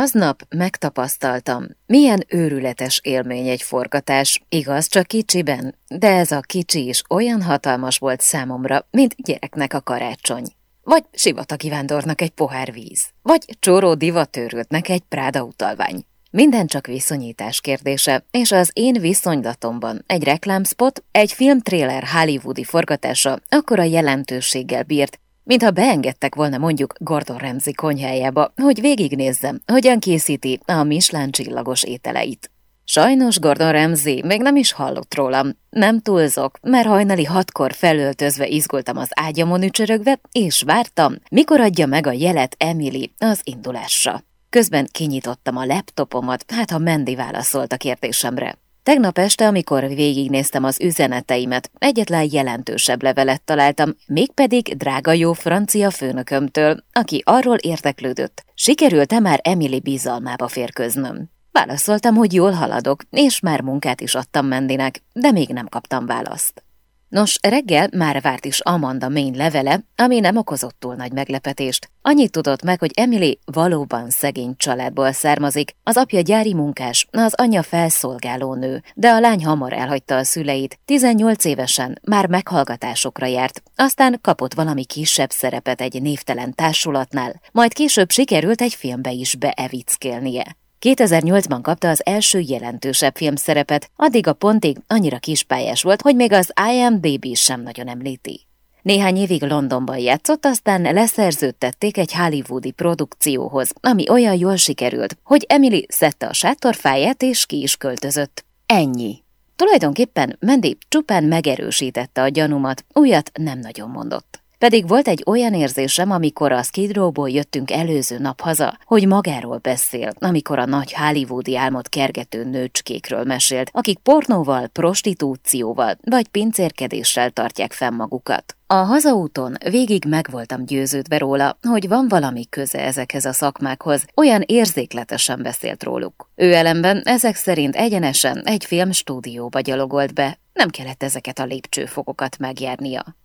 aznap megtapasztaltam, milyen őrületes élmény egy forgatás, igaz, csak kicsiben, de ez a kicsi is olyan hatalmas volt számomra, mint gyereknek a karácsony. Vagy sivatagi vándornak egy pohár víz, vagy csóró divatőrültnek egy práda utalvány. Minden csak viszonyítás kérdése, és az én viszonylatomban egy reklámspot, egy filmtréler hollywoodi forgatása akkora jelentőséggel bírt, mintha beengedtek volna mondjuk Gordon Ramsay konyhájába, hogy végignézzem, hogyan készíti a Michelin csillagos ételeit. Sajnos Gordon Ramsay még nem is hallott rólam. Nem túlzok, mert hajnali hatkor felöltözve izgultam az ágyamon ücsörögve, és vártam, mikor adja meg a jelet Emily az indulásra. Közben kinyitottam a laptopomat, hát ha Mendi válaszolt a kérdésemre. Tegnap este, amikor végignéztem az üzeneteimet, egyetlen jelentősebb levelet találtam, mégpedig drága jó francia főnökömtől, aki arról érteklődött, sikerült-e már Emily bizalmába férköznöm. Válaszoltam, hogy jól haladok, és már munkát is adtam Mendinek, de még nem kaptam választ. Nos, reggel már várt is Amanda Main levele, ami nem okozott túl nagy meglepetést. Annyit tudott meg, hogy Emily valóban szegény családból származik, az apja gyári munkás, az anyja felszolgáló nő, de a lány hamar elhagyta a szüleit, 18 évesen már meghallgatásokra járt, aztán kapott valami kisebb szerepet egy névtelen társulatnál, majd később sikerült egy filmbe is beevickélnie. 2008-ban kapta az első jelentősebb filmszerepet, addig a pontig annyira kispályás volt, hogy még az IMDb sem nagyon említi. Néhány évig Londonban játszott, aztán leszerződtették egy hollywoodi produkcióhoz, ami olyan jól sikerült, hogy Emily szedte a sátorfáját és ki is költözött. Ennyi. Tulajdonképpen Mandy csupán megerősítette a gyanumat, újat nem nagyon mondott. Pedig volt egy olyan érzésem, amikor a Skid Row-ból jöttünk előző nap haza, hogy magáról beszél, amikor a nagy hollywoodi álmot kergető nőcskékről mesélt, akik pornóval, prostitúcióval vagy pincérkedéssel tartják fenn magukat. A hazaúton végig meg voltam győződve róla, hogy van valami köze ezekhez a szakmákhoz, olyan érzékletesen beszélt róluk. Ő ellenben ezek szerint egyenesen egy filmstúdióba gyalogolt be, nem kellett ezeket a lépcsőfokokat megjárnia.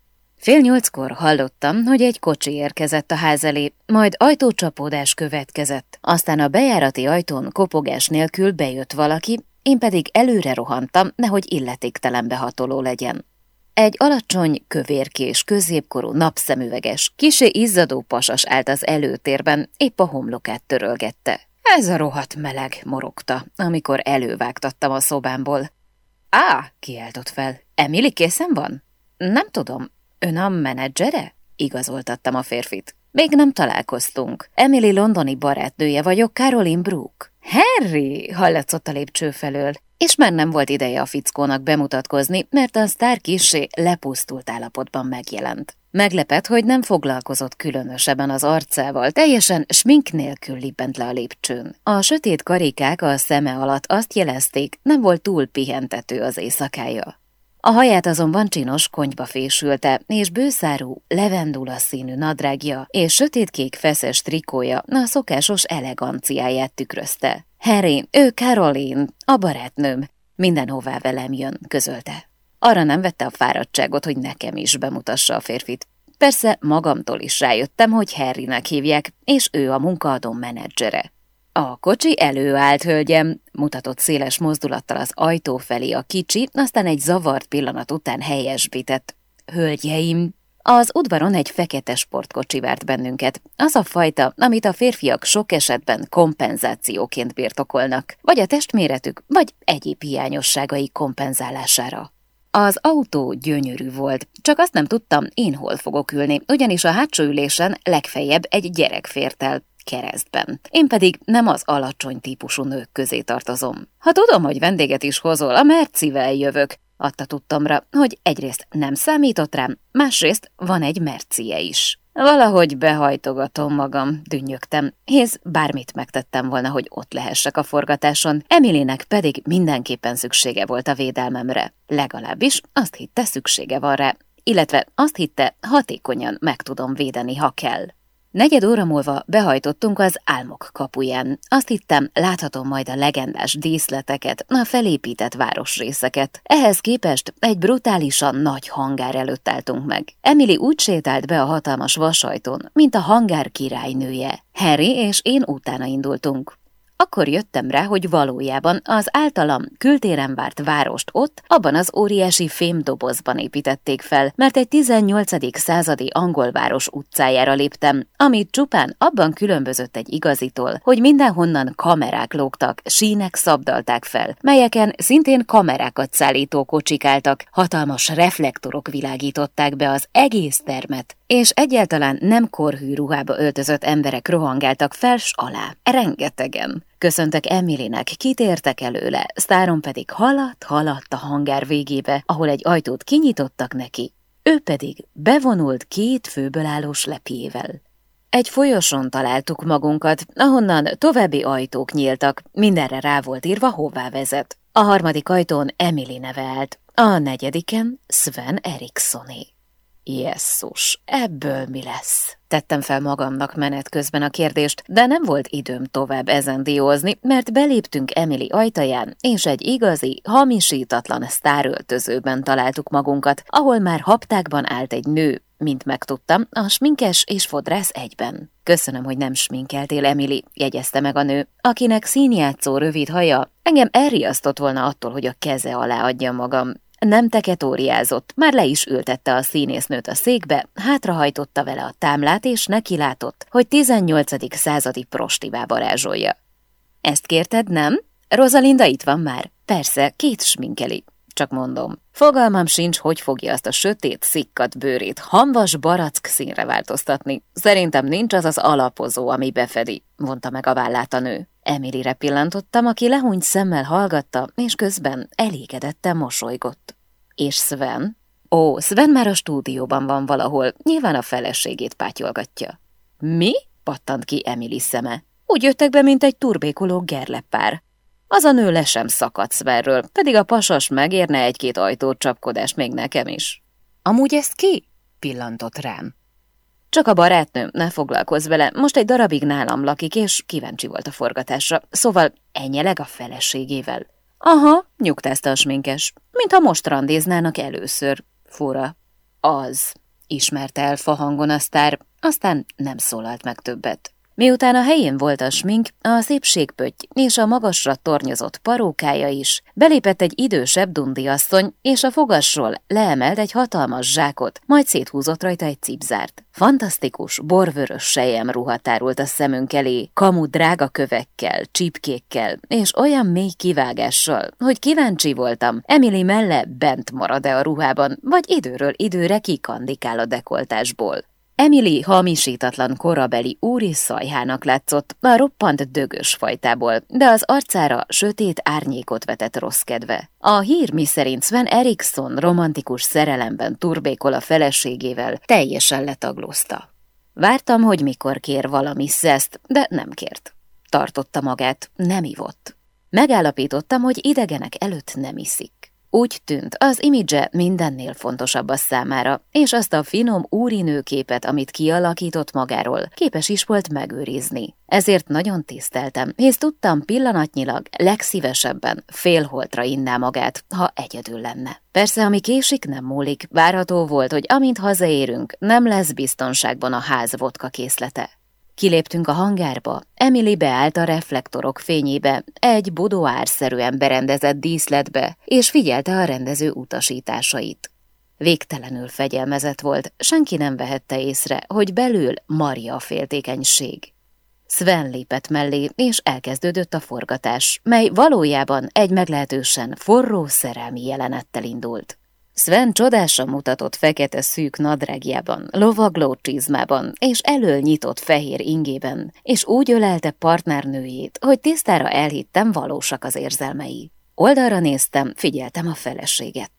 Fél nyolckor hallottam, hogy egy kocsi érkezett a ház elé, majd ajtócsapódás következett, aztán a bejárati ajtón kopogás nélkül bejött valaki, én pedig előre rohantam, nehogy illetéktelen behatoló legyen. Egy alacsony, kövérkés, középkorú, napszemüveges, kisé izzadó pasas állt az előtérben, épp a homlokát törölgette. Ez a rohadt meleg, morogta, amikor elővágtattam a szobámból. Á, kiáltott fel. Emily készen van? Nem tudom, Ön a menedzsere? Igazoltattam a férfit. Még nem találkoztunk. Emily londoni barátnője vagyok, Caroline Brooke. Harry! hallatszott a lépcső felől. És már nem volt ideje a fickónak bemutatkozni, mert a sztár kisé lepusztult állapotban megjelent. Meglepett, hogy nem foglalkozott különösebben az arcával, teljesen smink nélkül libbent le a lépcsőn. A sötét karikák a szeme alatt azt jelezték, nem volt túl pihentető az éjszakája. A haját azonban csinos konyba fésülte, és bőszárú, levendula színű nadrágja és sötétkék feszes trikója a szokásos eleganciáját tükrözte. Harry, ő Caroline, a barátnőm, mindenhová velem jön, közölte. Arra nem vette a fáradtságot, hogy nekem is bemutassa a férfit. Persze magamtól is rájöttem, hogy Harrynek hívják, és ő a munkaadó menedzsere. A kocsi előállt, hölgyem, mutatott széles mozdulattal az ajtó felé a kicsi, aztán egy zavart pillanat után helyesbített. Hölgyeim, az udvaron egy fekete sportkocsi várt bennünket. Az a fajta, amit a férfiak sok esetben kompenzációként birtokolnak, vagy a testméretük, vagy egyéb hiányosságai kompenzálására. Az autó gyönyörű volt, csak azt nem tudtam, én hol fogok ülni, ugyanis a hátsó ülésen legfeljebb egy gyerek fért el keresztben. Én pedig nem az alacsony típusú nők közé tartozom. Ha tudom, hogy vendéget is hozol, a Mercivel jövök, adta tudtomra, hogy egyrészt nem számított rám, másrészt van egy Mercie is. Valahogy behajtogatom magam, dünnyögtem, hisz bármit megtettem volna, hogy ott lehessek a forgatáson, Emilének pedig mindenképpen szüksége volt a védelmemre. Legalábbis azt hitte szüksége van rá, illetve azt hitte, hatékonyan meg tudom védeni, ha kell. Negyed óra múlva behajtottunk az álmok kapuján. Azt hittem, láthatom majd a legendás díszleteket, a felépített városrészeket. Ehhez képest egy brutálisan nagy hangár előtt álltunk meg. Emily úgy sétált be a hatalmas vasajtón, mint a hangár királynője. Harry és én utána indultunk. Akkor jöttem rá, hogy valójában az általam kültéren várt várost ott, abban az óriási fémdobozban építették fel, mert egy 18. századi angol város utcájára léptem, amit csupán abban különbözött egy igazitól, hogy mindenhonnan kamerák lógtak, sínek szabdalták fel, melyeken szintén kamerákat szállító kocsik álltak, hatalmas reflektorok világították be az egész termet, és egyáltalán nem korhű ruhába öltözött emberek rohangáltak fel s alá. Rengetegen. Köszöntek Emilynek, kitértek előle, Sztáron pedig haladt, haladt a hangár végébe, ahol egy ajtót kinyitottak neki, ő pedig bevonult két főből álló lepjével. Egy folyoson találtuk magunkat, ahonnan további ajtók nyíltak, mindenre rá volt írva, hová vezet. A harmadik ajtón Emily neve a negyediken Sven Erikssoné. Jesszus, ebből mi lesz? Tettem fel magamnak menet közben a kérdést, de nem volt időm tovább ezen diózni, mert beléptünk Emily ajtaján, és egy igazi, hamisítatlan sztáröltözőben találtuk magunkat, ahol már haptákban állt egy nő, mint megtudtam, a sminkes és fodrász egyben. Köszönöm, hogy nem sminkeltél, Emily, jegyezte meg a nő, akinek színjátszó rövid haja engem elriasztott volna attól, hogy a keze alá adja magam, nem teketóriázott, már le is ültette a színésznőt a székbe, hátrahajtotta vele a támlát, és neki látott, hogy 18. századi prostivá varázsolja. Ezt kérted, nem? Rosalinda itt van már. Persze, két sminkeli. Csak mondom, fogalmam sincs, hogy fogja azt a sötét, szikkat bőrét hamvas barack színre változtatni. Szerintem nincs az az alapozó, ami befedi, mondta meg a vállát a nő. Emilire pillantottam, aki lehúnyt szemmel hallgatta, és közben elégedetten mosolygott. És Sven? Ó, Sven már a stúdióban van valahol, nyilván a feleségét pátyolgatja. Mi? pattant ki Emily szeme. Úgy jöttek be, mint egy turbékoló gerlepár. Az a nő le sem szakadt Svenről, pedig a pasas megérne egy-két ajtót csapkodás még nekem is. Amúgy ezt ki? pillantott rám. Csak a barátnőm, ne foglalkozz vele, most egy darabig nálam lakik, és kíváncsi volt a forgatásra, szóval enyeleg a feleségével. Aha, nyugtázta a sminkes, mintha most randéznának először. Fura. Az, ismerte el fahangon a sztár, aztán nem szólalt meg többet. Miután a helyén volt a smink, a szépségpötty és a magasra tornyozott parókája is, belépett egy idősebb dundi asszony, és a fogasról leemelt egy hatalmas zsákot, majd széthúzott rajta egy cipzárt. Fantasztikus, borvörös sejem ruhatárult a szemünk elé, kamu drága kövekkel, csipkékkel, és olyan mély kivágással, hogy kíváncsi voltam, Emily melle bent marad-e a ruhában, vagy időről időre kikandikál a dekoltásból. Emily hamisítatlan korabeli úri szajhának látszott, a roppant dögös fajtából, de az arcára sötét árnyékot vetett rossz kedve. A hír miszerint Sven Eriksson romantikus szerelemben turbékol a feleségével, teljesen letaglózta. Vártam, hogy mikor kér valami szeszt, de nem kért. Tartotta magát, nem ivott. Megállapítottam, hogy idegenek előtt nem iszik. Úgy tűnt, az imidzse mindennél fontosabb a számára, és azt a finom úrinőképet, amit kialakított magáról, képes is volt megőrizni. Ezért nagyon tiszteltem, hisz tudtam pillanatnyilag legszívesebben félholtra inná magát, ha egyedül lenne. Persze, ami késik, nem múlik. Várható volt, hogy amint hazaérünk, nem lesz biztonságban a ház vodka készlete. Kiléptünk a hangárba, Emily beállt a reflektorok fényébe, egy budoárszerűen berendezett díszletbe, és figyelte a rendező utasításait. Végtelenül fegyelmezett volt, senki nem vehette észre, hogy belül Maria a féltékenység. Sven lépett mellé, és elkezdődött a forgatás, mely valójában egy meglehetősen forró szerelmi jelenettel indult. Sven csodásan mutatott fekete szűk nadrágjában, lovagló csizmában és elől nyitott fehér ingében, és úgy ölelte partnernőjét, hogy tisztára elhittem valósak az érzelmei. Oldalra néztem, figyeltem a feleséget.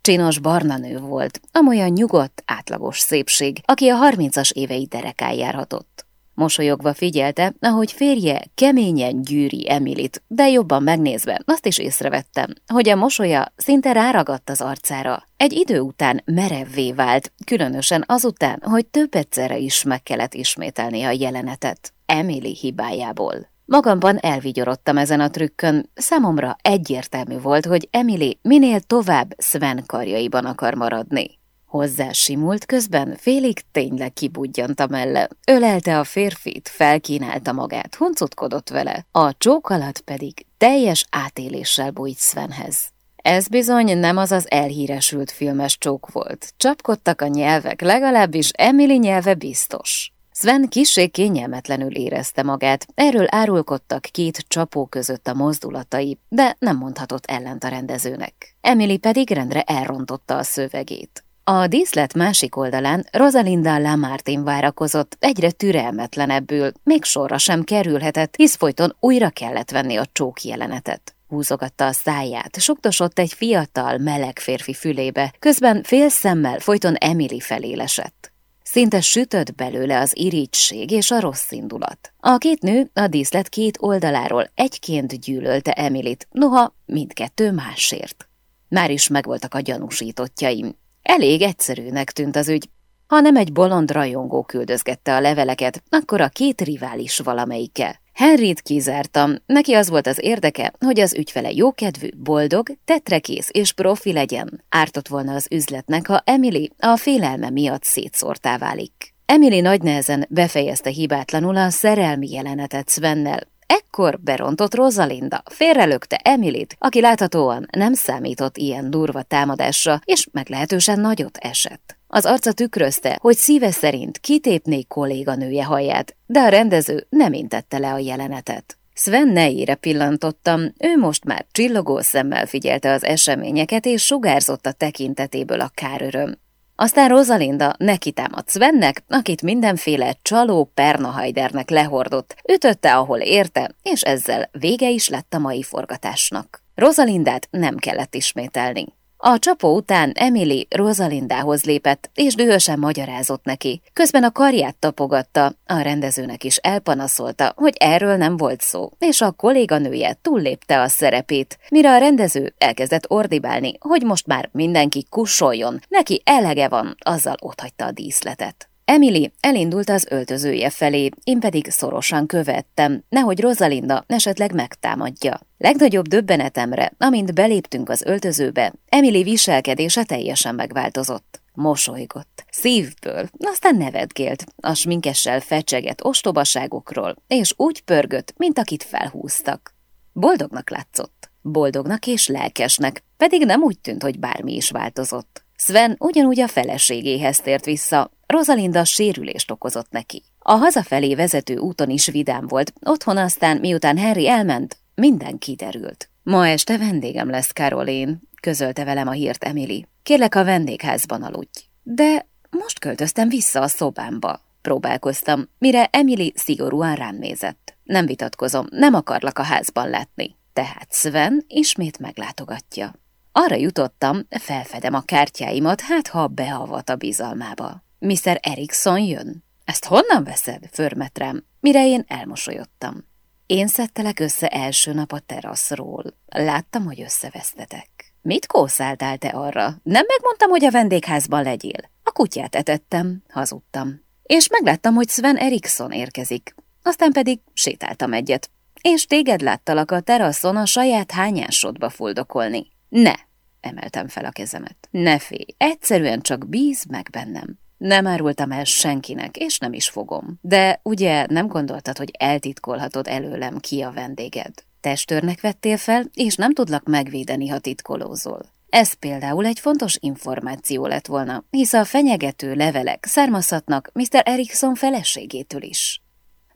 Csinos barna nő volt, amolyan nyugodt, átlagos szépség, aki a harmincas évei derekán járhatott. Mosolyogva figyelte, ahogy férje keményen gyűri Emilit, de jobban megnézve azt is észrevettem, hogy a mosolya szinte ráragadt az arcára. Egy idő után merevvé vált, különösen azután, hogy több egyszerre is meg kellett ismételni a jelenetet. Emily hibájából. Magamban elvigyorodtam ezen a trükkön, számomra egyértelmű volt, hogy Emily minél tovább Sven karjaiban akar maradni. Hozzá simult közben, félig tényleg kibudjant a melle. Ölelte a férfit, felkínálta magát, huncutkodott vele, a csók alatt pedig teljes átéléssel bújt Svenhez. Ez bizony nem az az elhíresült filmes csók volt. Csapkodtak a nyelvek, legalábbis Emily nyelve biztos. Sven kissé kényelmetlenül érezte magát, erről árulkodtak két csapó között a mozdulatai, de nem mondhatott ellent a rendezőnek. Emily pedig rendre elrontotta a szövegét. A díszlet másik oldalán Rosalinda Lamartin várakozott, egyre türelmetlenebbül, még sorra sem kerülhetett, hisz folyton újra kellett venni a csók jelenetet. Húzogatta a száját, sokdosott egy fiatal, meleg férfi fülébe, közben fél szemmel folyton Emily felé lesett. Szinte sütött belőle az irigység és a rossz indulat. A két nő a díszlet két oldaláról egyként gyűlölte Emilit, noha mindkettő másért. Már is megvoltak a gyanúsítottjaim. Elég egyszerűnek tűnt az ügy. Ha nem egy bolond rajongó küldözgette a leveleket, akkor a két rivális valamelyike. Henryt kizártam, neki az volt az érdeke, hogy az ügyfele jókedvű, boldog, tetrekész és profi legyen. Ártott volna az üzletnek, ha Emily a félelme miatt szétszórtá válik. Emily nagy nehezen befejezte hibátlanul a szerelmi jelenetet Svennel, Ekkor berontott Rosalinda, félrelökte Emilit, aki láthatóan nem számított ilyen durva támadásra, és meglehetősen nagyot esett. Az arca tükrözte, hogy szíve szerint kitépné kolléganője haját, de a rendező nem intette le a jelenetet. Sven nejére pillantottam, ő most már csillogó szemmel figyelte az eseményeket, és sugárzott a tekintetéből a káröröm. Aztán Rosalinda neki támadt Svennek, akit mindenféle csaló Pernahajdernek lehordott, ütötte, ahol érte, és ezzel vége is lett a mai forgatásnak. Rosalindát nem kellett ismételni. A csapó után Emily Rosalindához lépett, és dühösen magyarázott neki. Közben a karját tapogatta, a rendezőnek is elpanaszolta, hogy erről nem volt szó, és a kolléganője túllépte a szerepét, mire a rendező elkezdett ordibálni, hogy most már mindenki kussoljon, neki elege van, azzal otthagyta a díszletet. Emily elindult az öltözője felé, én pedig szorosan követtem, nehogy Rosalinda esetleg megtámadja. Legnagyobb döbbenetemre, amint beléptünk az öltözőbe, Emily viselkedése teljesen megváltozott. Mosolygott, szívből, aztán nevetgélt, a sminkessel fecsegett ostobaságokról, és úgy pörgött, mint akit felhúztak. Boldognak látszott, boldognak és lelkesnek, pedig nem úgy tűnt, hogy bármi is változott. Sven ugyanúgy a feleségéhez tért vissza, Rosalinda sérülést okozott neki. A hazafelé vezető úton is vidám volt, otthon aztán, miután Harry elment, minden kiderült. Ma este vendégem lesz, Caroline, közölte velem a hírt Emily. Kérlek, a vendégházban aludj. De most költöztem vissza a szobámba. Próbálkoztam, mire Emily szigorúan rám nézett. Nem vitatkozom, nem akarlak a házban látni. Tehát Sven ismét meglátogatja. Arra jutottam, felfedem a kártyáimat, hát ha beavat a bizalmába. Mr. Erikson jön? Ezt honnan veszed? Förmet rám, mire én elmosolyodtam. Én szedtelek össze első nap a teraszról. Láttam, hogy összevesztetek. Mit kószáltál te arra? Nem megmondtam, hogy a vendégházban legyél. A kutyát etettem, hazudtam. És megláttam, hogy Sven Erikson érkezik. Aztán pedig sétáltam egyet. És téged láttalak a teraszon a saját hányásodba fuldokolni. Ne! Emeltem fel a kezemet. Ne félj, egyszerűen csak bíz meg bennem. Nem árultam el senkinek, és nem is fogom. De ugye nem gondoltad, hogy eltitkolhatod előlem ki a vendéged? Testőrnek vettél fel, és nem tudlak megvédeni, ha titkolózol. Ez például egy fontos információ lett volna, hisz a fenyegető levelek származhatnak Mr. Erikson feleségétől is.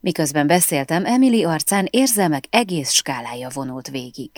Miközben beszéltem, Emily arcán érzelmek egész skálája vonult végig.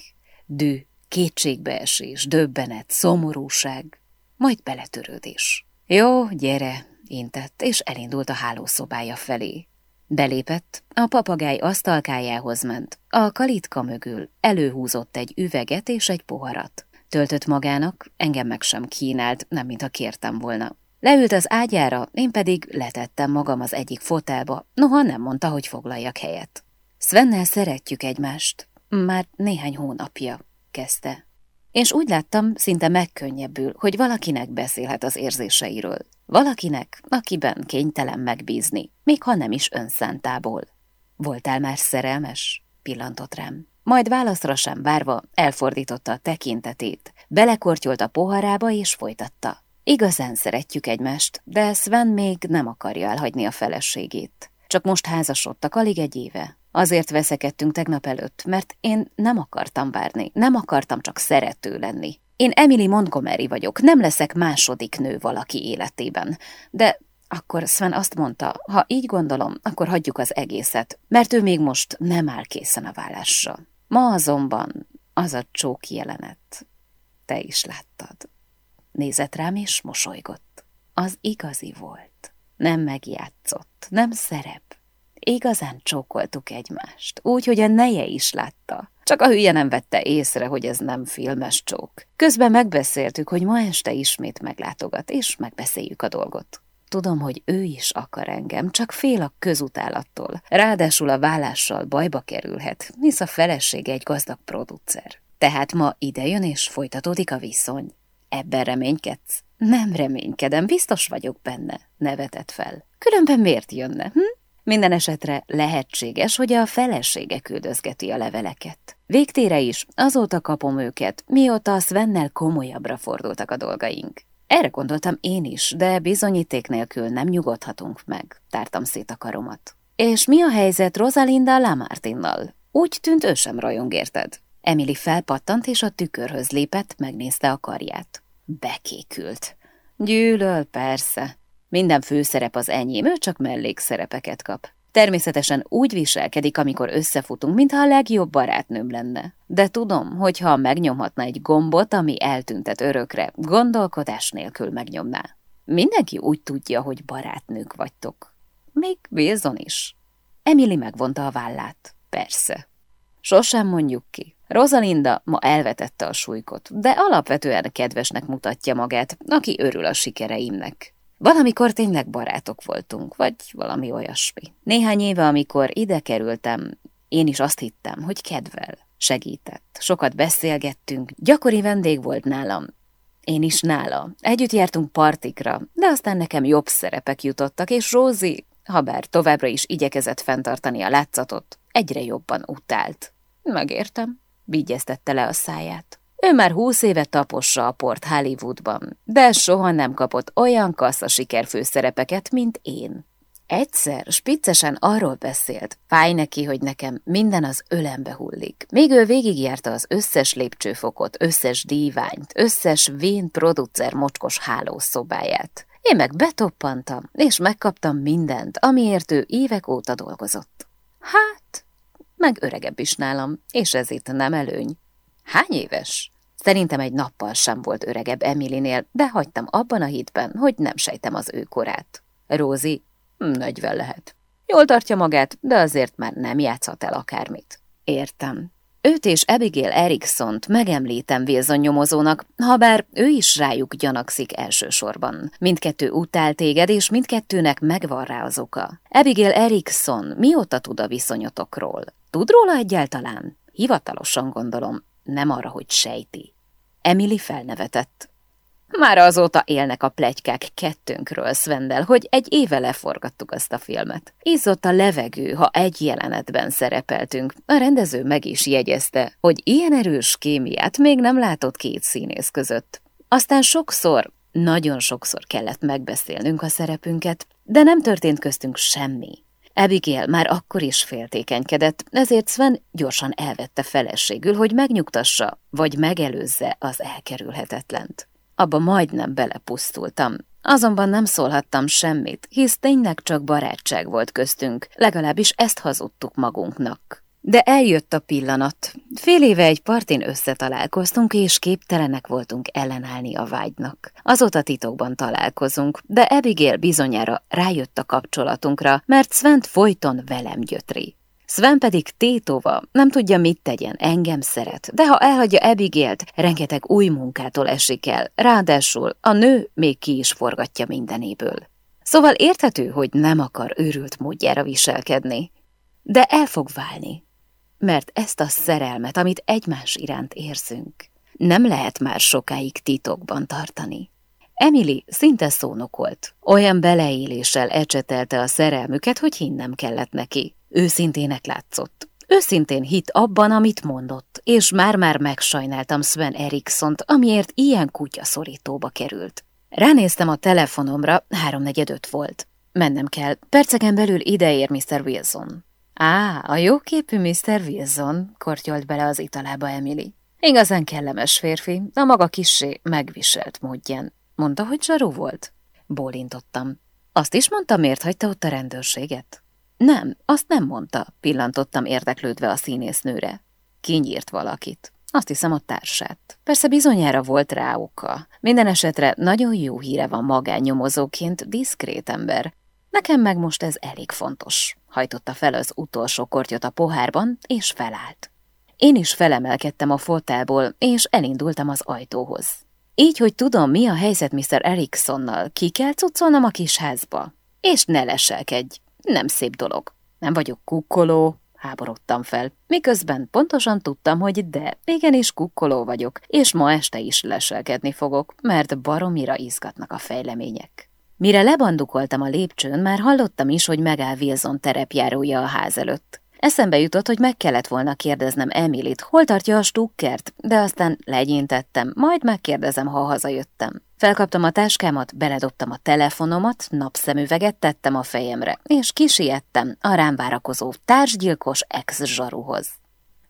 Dű, kétségbeesés, döbbenet, szomorúság, majd beletörődés. Jó, gyere, intett, és elindult a hálószobája felé. Belépett, a papagáj asztalkájához ment, a kalitka mögül előhúzott egy üveget és egy poharat. Töltött magának, engem meg sem kínált, nem mintha kértem volna. Leült az ágyára, én pedig letettem magam az egyik fotelba, noha nem mondta, hogy foglaljak helyet. Svennel szeretjük egymást, már néhány hónapja, kezdte és úgy láttam, szinte megkönnyebbül, hogy valakinek beszélhet az érzéseiről. Valakinek, akiben kénytelen megbízni, még ha nem is önszántából. Voltál már szerelmes? pillantott rám. Majd válaszra sem várva elfordította a tekintetét, belekortyolt a poharába és folytatta. Igazán szeretjük egymást, de Sven még nem akarja elhagyni a feleségét. Csak most házasodtak, alig egy éve. Azért veszekedtünk tegnap előtt, mert én nem akartam várni, nem akartam csak szerető lenni. Én Emily Montgomery vagyok, nem leszek második nő valaki életében. De akkor Sven azt mondta, ha így gondolom, akkor hagyjuk az egészet, mert ő még most nem áll készen a vállásra. Ma azonban az a csók jelenet. Te is láttad. Nézett rám és mosolygott. Az igazi volt. Nem megjátszott, nem szerep. Igazán csókoltuk egymást, úgy, hogy a neje is látta. Csak a hülye nem vette észre, hogy ez nem filmes csók. Közben megbeszéltük, hogy ma este ismét meglátogat, és megbeszéljük a dolgot. Tudom, hogy ő is akar engem, csak fél a közutálattól. Ráadásul a vállással bajba kerülhet, hisz a felesége egy gazdag producer. Tehát ma idejön és folytatódik a viszony. Ebben reménykedsz? Nem reménykedem, biztos vagyok benne, nevetett fel. Különben miért jönne, hm? Minden esetre lehetséges, hogy a felesége küldözgeti a leveleket. Végtére is, azóta kapom őket, mióta a Svennel komolyabbra fordultak a dolgaink. Erre gondoltam én is, de bizonyíték nélkül nem nyugodhatunk meg, tártam szét a karomat. És mi a helyzet Rosalinda Lamartinnal? Úgy tűnt ő sem rajong érted. Emily felpattant, és a tükörhöz lépett, megnézte a karját. Bekékült. Gyűlöl, persze. Minden főszerep az enyém, ő csak mellékszerepeket kap. Természetesen úgy viselkedik, amikor összefutunk, mintha a legjobb barátnőm lenne. De tudom, hogy ha megnyomhatna egy gombot, ami eltüntet örökre, gondolkodás nélkül megnyomná. Mindenki úgy tudja, hogy barátnők vagytok. Még Wilson is. Emily megvonta a vállát. Persze. Sosem mondjuk ki. Rosalinda ma elvetette a súlykot, de alapvetően kedvesnek mutatja magát, aki örül a sikereimnek. Valamikor tényleg barátok voltunk, vagy valami olyasmi. Néhány éve, amikor ide kerültem, én is azt hittem, hogy kedvel, segített. Sokat beszélgettünk, gyakori vendég volt nálam. Én is nála. Együtt jártunk partikra, de aztán nekem jobb szerepek jutottak, és Rózi, ha bár továbbra is igyekezett fenntartani a látszatot, egyre jobban utált. Megértem, vigyeztette le a száját. Ő már húsz éve tapossa a port Hollywoodban, de soha nem kapott olyan kassza sikerfőszerepeket, mint én. Egyszer spiccesen arról beszélt, fáj neki, hogy nekem minden az ölembe hullik. Még ő végigjárta az összes lépcsőfokot, összes díványt, összes vén producer mocskos hálószobáját. Én meg betoppantam, és megkaptam mindent, amiért ő évek óta dolgozott. Hát, meg öregebb is nálam, és ez itt nem előny. Hány éves? Szerintem egy nappal sem volt öregebb Emilinél, de hagytam abban a hitben, hogy nem sejtem az ő korát. Rózi, negyven lehet. Jól tartja magát, de azért már nem játszhat el akármit. Értem. Őt és Abigail Eriksont megemlítem Wilson nyomozónak, habár ő is rájuk gyanakszik elsősorban. Mindkettő utál téged, és mindkettőnek megvan rá az oka. Abigail Erikson mióta tud a viszonyotokról? Tud róla egyáltalán? Hivatalosan gondolom, nem arra, hogy sejti. Emily felnevetett. Már azóta élnek a plegykák kettőnkről, Svendel, hogy egy éve leforgattuk azt a filmet. Izzott a levegő, ha egy jelenetben szerepeltünk. A rendező meg is jegyezte, hogy ilyen erős kémiát még nem látott két színész között. Aztán sokszor, nagyon sokszor kellett megbeszélnünk a szerepünket, de nem történt köztünk semmi. Abigail már akkor is féltékenykedett, ezért Sven gyorsan elvette feleségül, hogy megnyugtassa, vagy megelőzze az elkerülhetetlent. Abba majdnem belepusztultam, azonban nem szólhattam semmit, hisz tényleg csak barátság volt köztünk, legalábbis ezt hazudtuk magunknak. De eljött a pillanat. Fél éve egy partin összetalálkoztunk, és képtelenek voltunk ellenállni a vágynak. Azóta titokban találkozunk, de Abigail bizonyára rájött a kapcsolatunkra, mert Sven folyton velem gyötri. Sven pedig tétova, nem tudja mit tegyen, engem szeret, de ha elhagyja Abigailt, rengeteg új munkától esik el, ráadásul a nő még ki is forgatja mindenéből. Szóval érthető, hogy nem akar őrült módjára viselkedni. De el fog válni, mert ezt a szerelmet, amit egymás iránt érzünk, nem lehet már sokáig titokban tartani. Emily szinte szónokolt. Olyan beleéléssel ecsetelte a szerelmüket, hogy hinnem kellett neki. Őszintének látszott. Őszintén hit abban, amit mondott, és már-már megsajnáltam Sven Eriksont, amiért ilyen kutyaszorítóba került. Ránéztem a telefonomra, háromnegyed volt. Mennem kell, perceken belül ideér Mr. Wilson. Á, a jóképű Mr. Wilson, kortyolt bele az italába Emily. Igazán kellemes férfi, a maga kissé megviselt módján. Mondta, hogy zsarú volt? Bólintottam. Azt is mondta, miért hagyta ott a rendőrséget? Nem, azt nem mondta, pillantottam érdeklődve a színésznőre. Kinyírt valakit. Azt hiszem a társát. Persze bizonyára volt rá oka. Minden esetre nagyon jó híre van magánnyomozóként, diszkrét ember. Nekem meg most ez elég fontos. Hajtotta fel az utolsó kortyot a pohárban, és felállt. Én is felemelkedtem a fotelból, és elindultam az ajtóhoz. Így, hogy tudom, mi a helyzet Mr. Eriksonnal, ki kell cuccolnom a kis házba. És ne leselkedj, nem szép dolog. Nem vagyok kukkoló, háborodtam fel, miközben pontosan tudtam, hogy de, igenis kukkoló vagyok, és ma este is leselkedni fogok, mert baromira izgatnak a fejlemények. Mire lebandukoltam a lépcsőn, már hallottam is, hogy megáll Wilson terepjárója a ház előtt. Eszembe jutott, hogy meg kellett volna kérdeznem Emilit, hol tartja a stukkert, de aztán legyintettem, majd megkérdezem, ha hazajöttem. Felkaptam a táskámat, beledobtam a telefonomat, napszemüveget tettem a fejemre, és kisiettem a rám várakozó társgyilkos ex-zsaruhoz.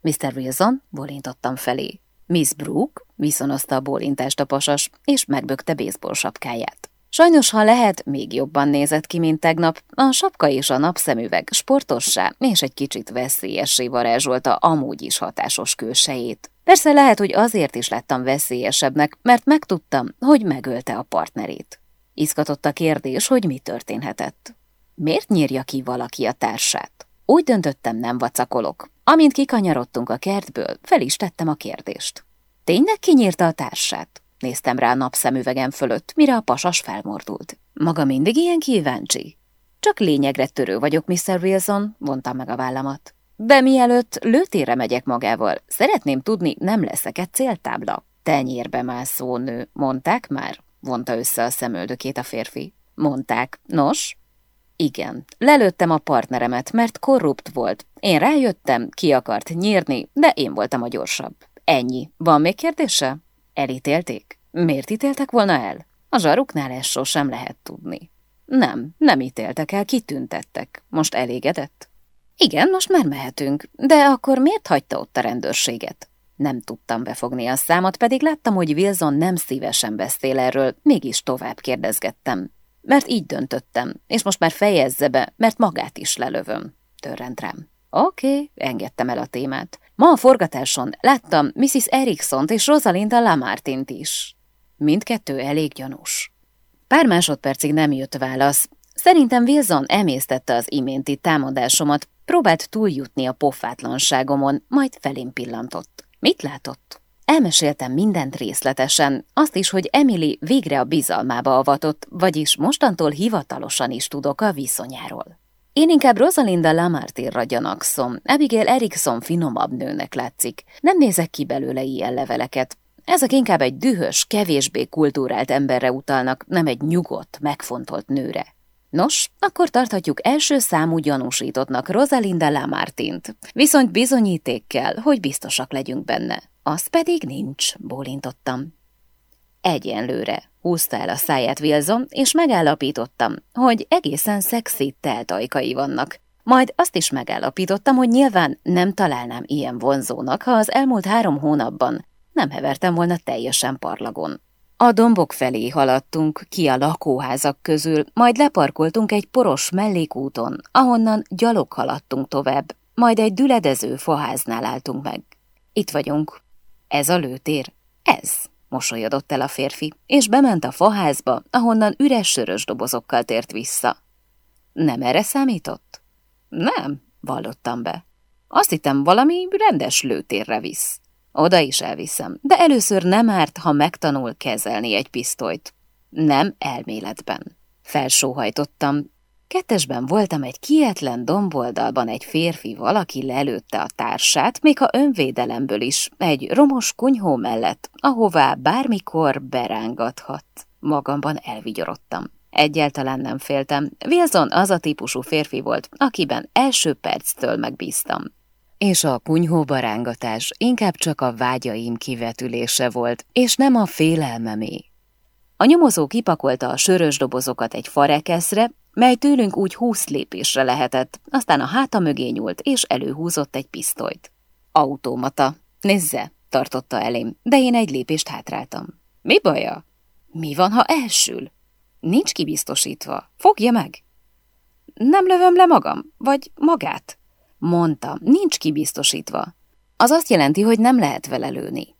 Mr. Wilson, bolintottam felé. Miss Brooke viszonozta a bólintást a pasas, és megbökte baseball sapkáját. Sajnos, ha lehet, még jobban nézett ki, mint tegnap. A sapka és a napszemüveg sportossá és egy kicsit veszélyessé varázsolta amúgy is hatásos külsejét. Persze lehet, hogy azért is lettem veszélyesebbnek, mert megtudtam, hogy megölte a partnerét. Izgatott a kérdés, hogy mi történhetett. Miért nyírja ki valaki a társát? Úgy döntöttem, nem vacakolok. Amint kikanyarodtunk a kertből, fel is tettem a kérdést. Tényleg kinyírta a társát? Néztem rá a napszemüvegem fölött, mire a pasas felmordult. Maga mindig ilyen kíváncsi? Csak lényegre törő vagyok, Mr. Wilson, vontam meg a vállamat. De mielőtt lőtére megyek magával, szeretném tudni, nem leszek-e céltábla? Tenyérbe mászó nő, mondták már? Vonta össze a szemöldökét a férfi. Mondták. Nos? Igen. Lelőttem a partneremet, mert korrupt volt. Én rájöttem, ki akart nyírni, de én voltam a gyorsabb. Ennyi. Van még kérdése? Elítélték? Miért ítéltek volna el? A zsaruknál ezt sosem lehet tudni. Nem, nem ítéltek el, kitüntettek. Most elégedett? Igen, most már mehetünk, de akkor miért hagyta ott a rendőrséget? Nem tudtam befogni a számot, pedig láttam, hogy Wilson nem szívesen beszél erről, mégis tovább kérdezgettem. Mert így döntöttem, és most már fejezze be, mert magát is lelövöm. Törrent rám. Oké, okay, engedtem el a témát. Ma a forgatáson láttam Mrs. Eriksont és Rosalinda Lamartint is. Mindkettő elég gyanús. Pár másodpercig nem jött válasz. Szerintem Wilson emésztette az iménti támadásomat, próbált túljutni a pofátlanságomon, majd felém pillantott. Mit látott? Elmeséltem mindent részletesen, azt is, hogy Emily végre a bizalmába avatott, vagyis mostantól hivatalosan is tudok a viszonyáról. Én inkább Rosalinda Lamartirra gyanakszom, Abigail Erikson finomabb nőnek látszik. Nem nézek ki belőle ilyen leveleket. Ezek inkább egy dühös, kevésbé kultúrált emberre utalnak, nem egy nyugodt, megfontolt nőre. Nos, akkor tarthatjuk első számú gyanúsítottnak Rosalinda Lamartint, viszont bizonyíték kell, hogy biztosak legyünk benne. Az pedig nincs, bólintottam. Egyenlőre, Húzta el a száját Wilson, és megállapítottam, hogy egészen szexi teltajkai vannak. Majd azt is megállapítottam, hogy nyilván nem találnám ilyen vonzónak, ha az elmúlt három hónapban nem hevertem volna teljesen parlagon. A dombok felé haladtunk ki a lakóházak közül, majd leparkoltunk egy poros mellékúton, ahonnan gyalog haladtunk tovább, majd egy düledező faháznál álltunk meg. Itt vagyunk. Ez a lőtér? Ez mosolyodott el a férfi, és bement a faházba, ahonnan üres sörös dobozokkal tért vissza. Nem erre számított? Nem, vallottam be. Azt hittem, valami rendes lőtérre visz. Oda is elviszem, de először nem árt, ha megtanul kezelni egy pisztolyt. Nem elméletben. Felsóhajtottam, Kettesben voltam egy kietlen domboldalban egy férfi, valaki lelőtte a társát, még ha önvédelemből is, egy romos kunyhó mellett, ahová bármikor berángathat. Magamban elvigyorodtam. Egyáltalán nem féltem. Wilson az a típusú férfi volt, akiben első perctől megbíztam. És a kunyhóba rángatás inkább csak a vágyaim kivetülése volt, és nem a félelmemé. A nyomozó kipakolta a sörös dobozokat egy farekeszre, mely tőlünk úgy húsz lépésre lehetett, aztán a háta mögé nyúlt, és előhúzott egy pisztolyt. Automata. Nézze, tartotta elém, de én egy lépést hátráltam. Mi baja? Mi van, ha elsül? Nincs kibiztosítva. Fogja meg! Nem lövöm le magam, vagy magát? Mondta, nincs kibiztosítva. Az azt jelenti, hogy nem lehet vele lőni.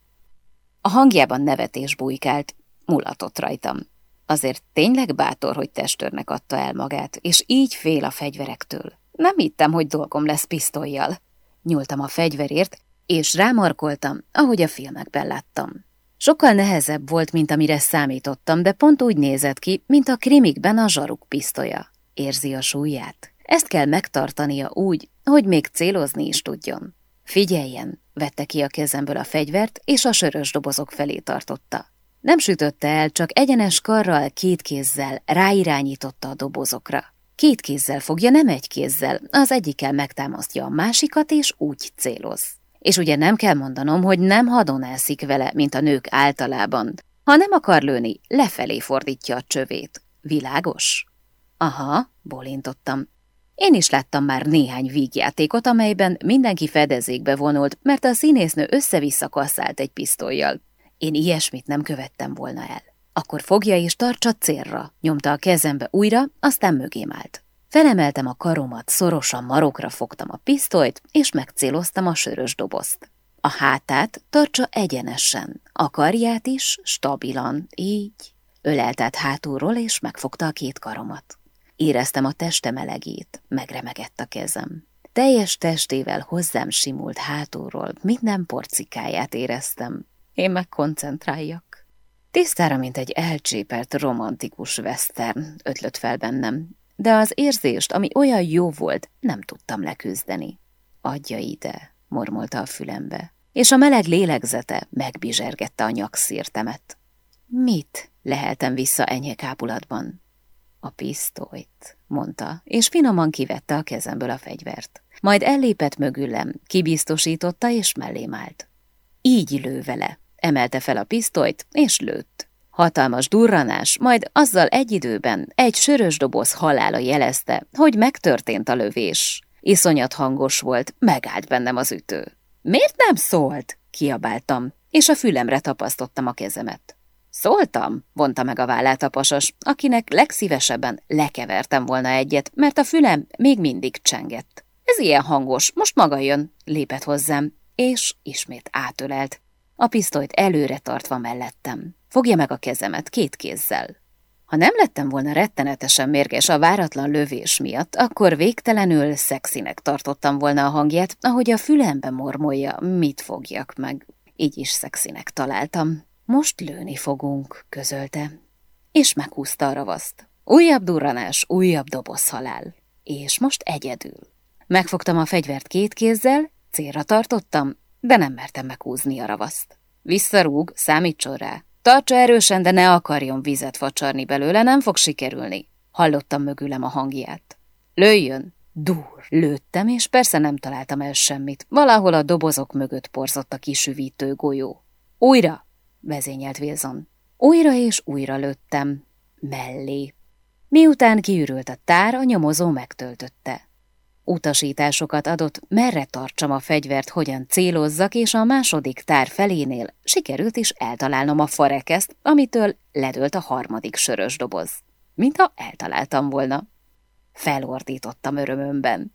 A hangjában nevetés bujkált, mulatott rajtam. Azért tényleg bátor, hogy testőrnek adta el magát, és így fél a fegyverektől. Nem hittem, hogy dolgom lesz pisztolyjal. Nyúltam a fegyverért, és rámarkoltam, ahogy a filmekben láttam. Sokkal nehezebb volt, mint amire számítottam, de pont úgy nézett ki, mint a krimikben a zsaruk pisztolya. Érzi a súlyát. Ezt kell megtartania úgy, hogy még célozni is tudjon. Figyeljen, vette ki a kezemből a fegyvert, és a sörös dobozok felé tartotta. Nem sütötte el, csak egyenes karral, két kézzel ráirányította a dobozokra. Két kézzel fogja, nem egy kézzel, az egyikkel megtámasztja a másikat, és úgy céloz. És ugye nem kell mondanom, hogy nem hadon elszik vele, mint a nők általában. Ha nem akar lőni, lefelé fordítja a csövét. Világos? Aha, bólintottam. Én is láttam már néhány vígjátékot, amelyben mindenki fedezékbe vonult, mert a színésznő össze-vissza kasszált egy pisztolyjal. Én ilyesmit nem követtem volna el. Akkor fogja és tartsa célra, nyomta a kezembe újra, aztán mögém állt. Felemeltem a karomat, szorosan marokra fogtam a pisztolyt, és megcéloztam a sörös dobozt. A hátát tartsa egyenesen, a karját is stabilan, így. Öleltett hátulról, és megfogta a két karomat. Éreztem a teste melegét, megremegett a kezem. Teljes testével hozzám simult hátulról, minden porcikáját éreztem. Én meg koncentráljak. Tisztára, mint egy elcsépelt romantikus western, ötlött fel bennem, de az érzést, ami olyan jó volt, nem tudtam leküzdeni. Adja ide, mormolta a fülembe, és a meleg lélegzete megbizsergette a nyakszírtemet. Mit? leheltem vissza enyhe kápulatban. A pisztolyt, mondta, és finoman kivette a kezemből a fegyvert. Majd ellépett mögülem, kibiztosította és mellém állt. Így lő vele. Emelte fel a pisztolyt, és lőtt. Hatalmas durranás, majd azzal egy időben egy sörös doboz halála jelezte, hogy megtörtént a lövés. Iszonyat hangos volt, megállt bennem az ütő. Miért nem szólt? kiabáltam, és a fülemre tapasztottam a kezemet. Szóltam, vonta meg a vállát a pasas, akinek legszívesebben lekevertem volna egyet, mert a fülem még mindig csengett. Ez ilyen hangos, most maga jön, lépett hozzám, és ismét átölelt. A pisztolyt előre tartva mellettem. Fogja meg a kezemet két kézzel. Ha nem lettem volna rettenetesen mérges a váratlan lövés miatt, akkor végtelenül szexinek tartottam volna a hangját, ahogy a fülembe mormolja, mit fogjak meg. Így is szexinek találtam. Most lőni fogunk, közölte. És meghúzta a ravaszt. Újabb durranás, újabb dobozhalál. És most egyedül. Megfogtam a fegyvert két kézzel, célra tartottam, de nem mertem meghúzni a ravaszt. Visszarúg, számítson rá. Tartsa erősen, de ne akarjon vizet facsarni belőle, nem fog sikerülni. Hallottam mögülem a hangját. Lőjön! Dur! Lőttem, és persze nem találtam el semmit. Valahol a dobozok mögött porzott a kisüvítő golyó. Újra! vezényelt Wilson. Újra és újra lőttem. Mellé. Miután kiürült a tár, a nyomozó megtöltötte. Utasításokat adott, merre tartsam a fegyvert, hogyan célozzak, és a második tár felénél sikerült is eltalálnom a farekeszt, amitől ledőlt a harmadik sörös doboz. Mintha eltaláltam volna. Felordítottam örömömben.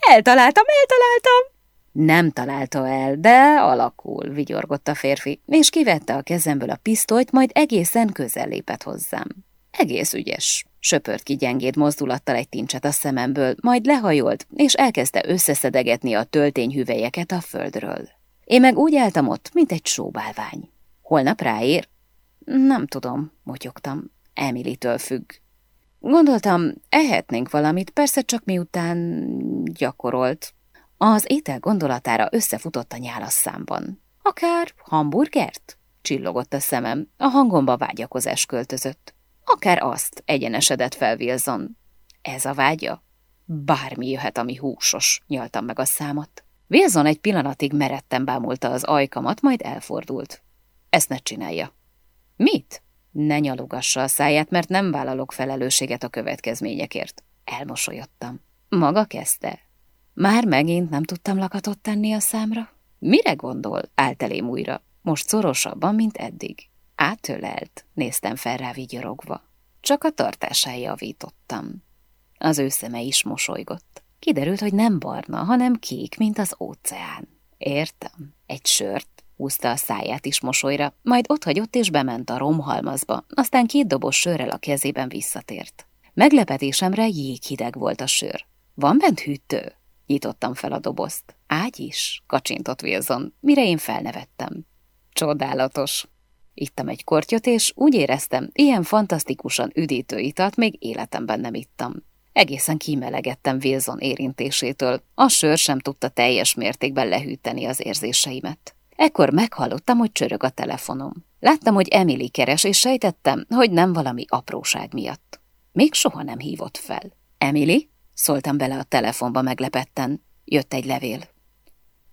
Eltaláltam, eltaláltam! Nem találta el, de alakul, vigyorgott a férfi, és kivette a kezemből a pisztolyt, majd egészen közel lépett hozzám. Egész ügyes. Söpört ki gyengéd mozdulattal egy tincset a szememből, majd lehajolt, és elkezdte összeszedegetni a töltényhüvelyeket a földről. Én meg úgy álltam ott, mint egy sóbálvány. Holnap ráér? Nem tudom, motyogtam. Emilitől függ. Gondoltam, ehetnénk valamit, persze csak miután gyakorolt. Az étel gondolatára összefutott a nyálasszámban. Akár hamburgert? Csillogott a szemem, a hangomba vágyakozás költözött. Akár azt egyenesedett fel Wilson. Ez a vágya? Bármi jöhet, ami húsos, nyaltam meg a számot. Wilson egy pillanatig meretten bámulta az ajkamat, majd elfordult. Ezt ne csinálja. Mit? Ne nyalogassa a száját, mert nem vállalok felelősséget a következményekért. Elmosolyodtam. Maga kezdte. Már megint nem tudtam lakatot tenni a számra? Mire gondol? Állt elém újra. Most szorosabban, mint eddig. Átölelt, néztem fel rá vigyorogva. Csak a tartásán javítottam. Az ő szeme is mosolygott. Kiderült, hogy nem barna, hanem kék, mint az óceán. Értem. Egy sört, húzta a száját is mosolyra, majd otthagyott és bement a romhalmazba, aztán két doboz sörrel a kezében visszatért. Meglepetésemre jéghideg volt a sör. Van bent hűtő? Nyitottam fel a dobozt. Ágy is, kacsintott Wilson, mire én felnevettem. Csodálatos. Ittam egy kortyot, és úgy éreztem, ilyen fantasztikusan üdítő italt még életemben nem ittam. Egészen kimelegettem Wilson érintésétől, a sör sem tudta teljes mértékben lehűteni az érzéseimet. Ekkor meghallottam, hogy csörög a telefonom. Láttam, hogy Emily keres, és sejtettem, hogy nem valami apróság miatt. Még soha nem hívott fel. Emily? Szóltam bele a telefonba meglepetten. Jött egy levél.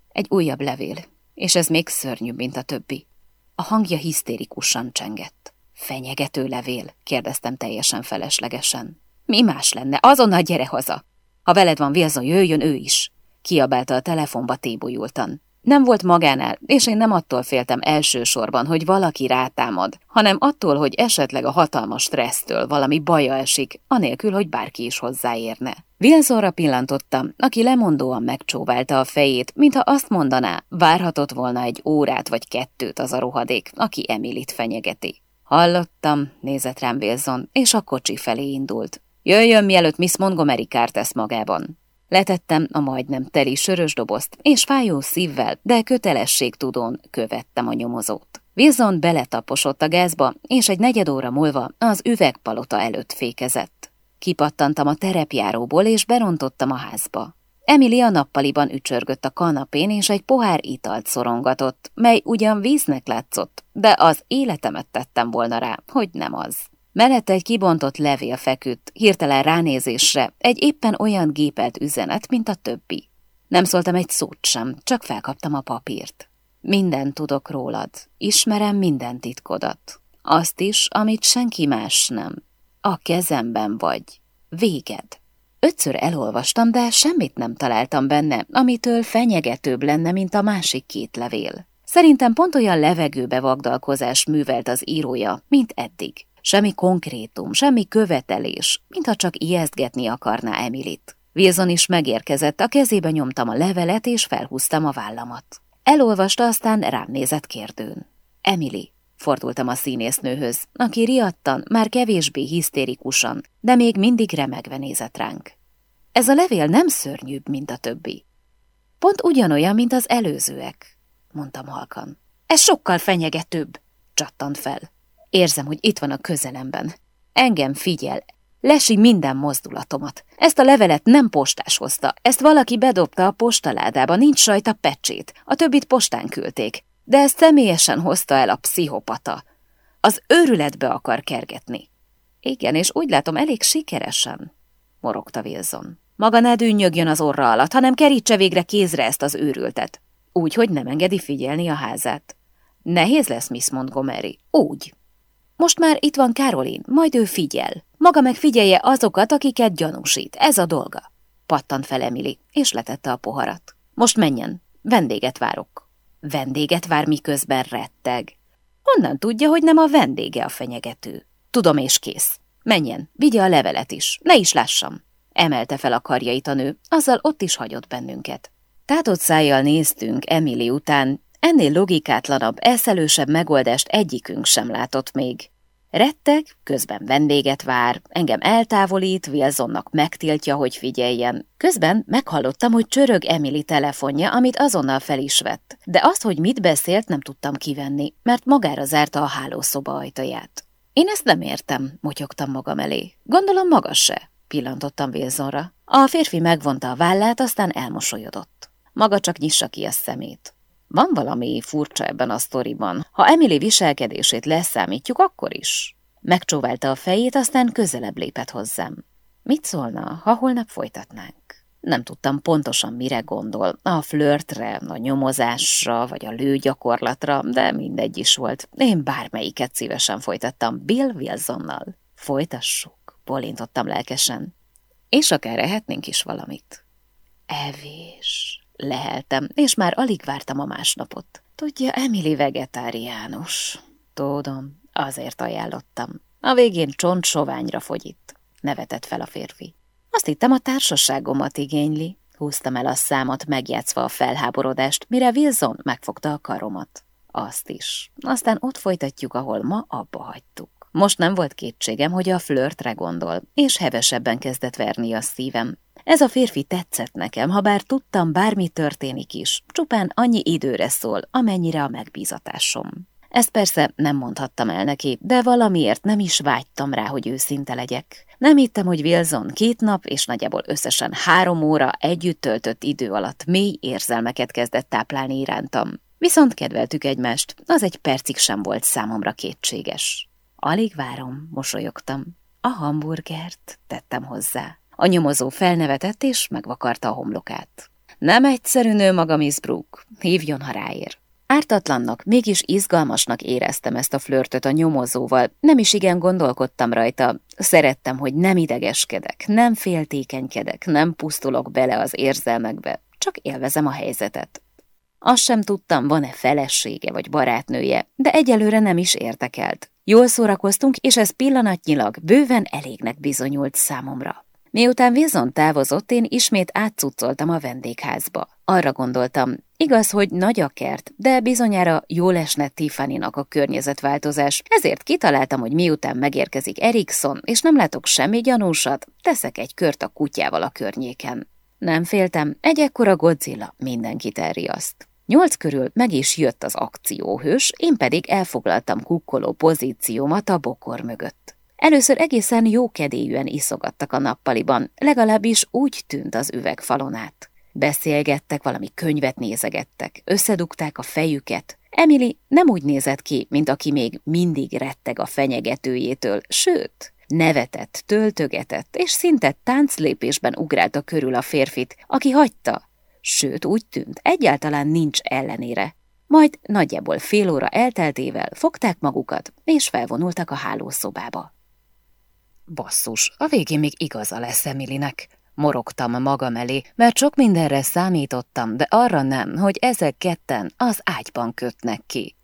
Egy újabb levél, és ez még szörnyűbb, mint a többi. A hangja hisztérikusan csengett. Fenyegető levél? kérdeztem teljesen feleslegesen. Mi más lenne? Azonnal gyere haza! Ha veled van Wilson, jöjjön ő is! Kiabálta a telefonba tébolyultan. Nem volt magánál, és én nem attól féltem elsősorban, hogy valaki rátámad, hanem attól, hogy esetleg a hatalmas stressztől valami baja esik, anélkül, hogy bárki is hozzáérne. Wilsonra pillantottam, aki lemondóan megcsóválta a fejét, mintha azt mondaná, várhatott volna egy órát vagy kettőt az a rohadék, aki Emilit fenyegeti. Hallottam, nézett rám Wilson, és a kocsi felé indult. Jöjjön, mielőtt Miss Montgomery kárt tesz magában. Letettem a majdnem teli sörös dobozt, és fájó szívvel, de kötelességtudón követtem a nyomozót. Wilson beletaposott a gázba, és egy negyed óra múlva az üvegpalota előtt fékezett. Kipattantam a terepjáróból, és berontottam a házba. Emily a nappaliban ücsörgött a kanapén, és egy pohár italt szorongatott, mely ugyan víznek látszott, de az életemet tettem volna rá, hogy nem az. Mellette egy kibontott levél feküdt, hirtelen ránézésre, egy éppen olyan gépelt üzenet, mint a többi. Nem szóltam egy szót sem, csak felkaptam a papírt. Minden tudok rólad, ismerem minden titkodat. Azt is, amit senki más nem. A kezemben vagy. Véged. Ötször elolvastam, de semmit nem találtam benne, amitől fenyegetőbb lenne, mint a másik két levél. Szerintem pont olyan levegőbe vagdalkozás művelt az írója, mint eddig. Semmi konkrétum, semmi követelés, mintha csak ijesztgetni akarná Emilit. Wilson is megérkezett, a kezébe nyomtam a levelet, és felhúztam a vállamat. Elolvasta, aztán rám nézett kérdőn. Emily, fordultam a színésznőhöz, aki riadtan, már kevésbé hisztérikusan, de még mindig remegve nézett ránk. Ez a levél nem szörnyűbb, mint a többi. Pont ugyanolyan, mint az előzőek, mondtam halkan. Ez sokkal fenyegetőbb, csattant fel. Érzem, hogy itt van a közelemben. Engem figyel, lesi minden mozdulatomat. Ezt a levelet nem postás hozta, ezt valaki bedobta a postaládába, nincs rajta pecsét, a többit postán küldték. De ezt személyesen hozta el a pszichopata. Az őrületbe akar kergetni. Igen, és úgy látom elég sikeresen, morogta Wilson. Maga ne dűnyögjön az orra alatt, hanem kerítse végre kézre ezt az őrültet. Úgy, hogy nem engedi figyelni a házát. Nehéz lesz, Miss Montgomery. Úgy. Most már itt van Caroline, majd ő figyel. Maga meg figyelje azokat, akiket gyanúsít. Ez a dolga. Pattant fel Emily, és letette a poharat. Most menjen, vendéget várok. Vendéget vár, miközben retteg. Honnan tudja, hogy nem a vendége a fenyegető? Tudom, és kész. Menjen, vigye a levelet is, ne is lássam. Emelte fel a karjait a nő, azzal ott is hagyott bennünket. Tátott szájjal néztünk Emily után, Ennél logikátlanabb, eszelősebb megoldást egyikünk sem látott még. Retteg, közben vendéget vár, engem eltávolít, Wilsonnak megtiltja, hogy figyeljen. Közben meghallottam, hogy csörög Emily telefonja, amit azonnal fel is vett. De azt, hogy mit beszélt, nem tudtam kivenni, mert magára zárta a hálószoba ajtaját. Én ezt nem értem, motyogtam magam elé. Gondolom maga se, pillantottam Wilsonra. A férfi megvonta a vállát, aztán elmosolyodott. Maga csak nyissa ki a szemét. Van valami furcsa ebben a sztoriban. Ha Emily viselkedését leszámítjuk, akkor is. Megcsóválta a fejét, aztán közelebb lépett hozzám. Mit szólna, ha holnap folytatnánk? Nem tudtam pontosan mire gondol, a flörtre, a nyomozásra, vagy a lőgyakorlatra, de mindegy is volt. Én bármelyiket szívesen folytattam Bill Wilsonnal. Folytassuk, bolintottam lelkesen. És akár ehetnénk is valamit. Evés. Leheltem, és már alig vártam a másnapot. Tudja, Emily vegetáriánus. Tudom, azért ajánlottam. A végén csontsoványra fogyít. Nevetett fel a férfi. Azt hittem a társaságomat igényli. Húztam el a számot, megjátszva a felháborodást, mire Wilson megfogta a karomat. Azt is. Aztán ott folytatjuk, ahol ma abba hagytuk. Most nem volt kétségem, hogy a flörtre gondol, és hevesebben kezdett verni a szívem. Ez a férfi tetszett nekem, ha bár tudtam, bármi történik is, csupán annyi időre szól, amennyire a megbízatásom. Ezt persze nem mondhattam el neki, de valamiért nem is vágytam rá, hogy őszinte legyek. Nem hittem, hogy Wilson két nap és nagyjából összesen három óra együtt töltött idő alatt mély érzelmeket kezdett táplálni irántam. Viszont kedveltük egymást, az egy percig sem volt számomra kétséges. Alig várom, mosolyogtam. A hamburgert tettem hozzá. A nyomozó felnevetett és megvakarta a homlokát. Nem egyszerű nő maga, Miss Brooke. Hívjon, ha ráér. Ártatlannak, mégis izgalmasnak éreztem ezt a flörtöt a nyomozóval, nem is igen gondolkodtam rajta. Szerettem, hogy nem idegeskedek, nem féltékenykedek, nem pusztulok bele az érzelmekbe, csak élvezem a helyzetet. Azt sem tudtam, van-e felesége vagy barátnője, de egyelőre nem is értekelt. Jól szórakoztunk, és ez pillanatnyilag bőven elégnek bizonyult számomra. Miután Wilson távozott, én ismét átcuccoltam a vendégházba. Arra gondoltam, igaz, hogy nagy a kert, de bizonyára jól esne Tiffany-nak a környezetváltozás, ezért kitaláltam, hogy miután megérkezik Erikson, és nem látok semmi gyanúsat, teszek egy kört a kutyával a környéken. Nem féltem, egy ekkora Godzilla mindenkit elriaszt. Nyolc körül meg is jött az akcióhős, én pedig elfoglaltam kukkoló pozíciómat a bokor mögött. Először egészen jókedélyűen iszogattak a nappaliban, legalábbis úgy tűnt az üvegfalon át. Beszélgettek, valami könyvet nézegettek, összedugták a fejüket. Emily nem úgy nézett ki, mint aki még mindig retteg a fenyegetőjétől, sőt, nevetett, töltögetett, és szinte tánclépésben ugrálta körül a férfit, aki hagyta, sőt úgy tűnt, egyáltalán nincs ellenére. Majd nagyjából fél óra elteltével fogták magukat, és felvonultak a hálószobába. Basszus, a végén még igaza lesz Emilinek. Morogtam magam elé, mert sok mindenre számítottam, de arra nem, hogy ezek ketten az ágyban kötnek ki.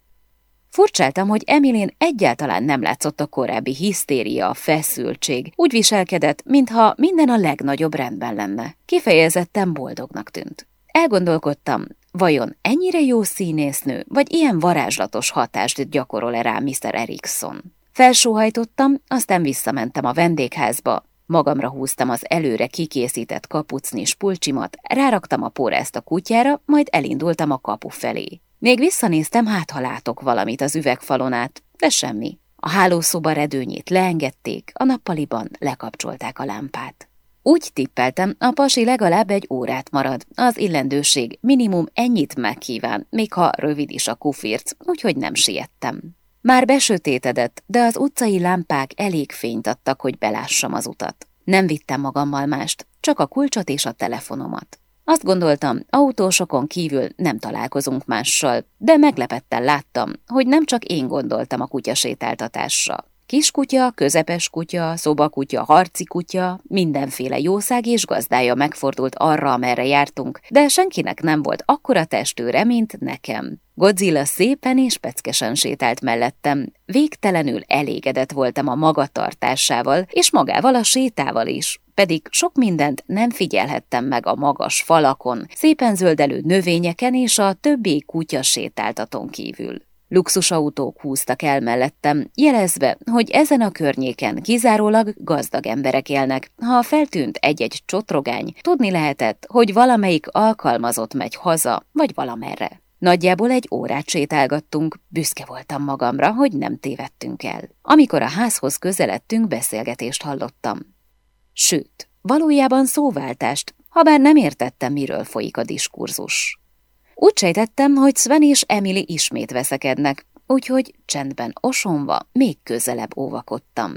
Furcsáltam, hogy Emilén egyáltalán nem látszott a korábbi hisztéria, a feszültség. Úgy viselkedett, mintha minden a legnagyobb rendben lenne. Kifejezetten boldognak tűnt. Elgondolkodtam, vajon ennyire jó színésznő, vagy ilyen varázslatos hatást gyakorol-e rá Mr. Erikson? Felsóhajtottam, aztán visszamentem a vendégházba, magamra húztam az előre kikészített kapucnis pulcsimat, ráraktam a pórázt a kutyára, majd elindultam a kapu felé. Még visszanéztem, hát ha látok valamit az üvegfalon át, de semmi. A hálószoba redőnyét leengedték, a nappaliban lekapcsolták a lámpát. Úgy tippeltem, a pasi legalább egy órát marad. Az illendőség minimum ennyit megkíván, még ha rövid is a kufirc, úgyhogy nem siettem. Már besötétedett, de az utcai lámpák elég fényt adtak, hogy belássam az utat. Nem vittem magammal mást, csak a kulcsot és a telefonomat. Azt gondoltam, autósokon kívül nem találkozunk mással, de meglepetten láttam, hogy nem csak én gondoltam a kutyasétáltatásra. Kiskutya, közepes kutya, szobakutya, harci kutya, mindenféle jószág és gazdája megfordult arra, amerre jártunk, de senkinek nem volt akkora testőre, mint nekem. Godzilla szépen és peckesen sétált mellettem, végtelenül elégedett voltam a magatartásával, és magával a sétával is, pedig sok mindent nem figyelhettem meg a magas falakon, szépen zöldelő növényeken és a többi kutya sétáltaton kívül. Luxusautók húztak el mellettem, jelezve, hogy ezen a környéken kizárólag gazdag emberek élnek. Ha feltűnt egy-egy csotrogány, tudni lehetett, hogy valamelyik alkalmazott megy haza, vagy valamerre. Nagyjából egy órát sétálgattunk, büszke voltam magamra, hogy nem tévedtünk el. Amikor a házhoz közeledtünk, beszélgetést hallottam. Sőt, valójában szóváltást, habár nem értettem, miről folyik a diskurzus. Úgy sejtettem, hogy Sven és Emily ismét veszekednek, úgyhogy csendben osonva még közelebb óvakodtam.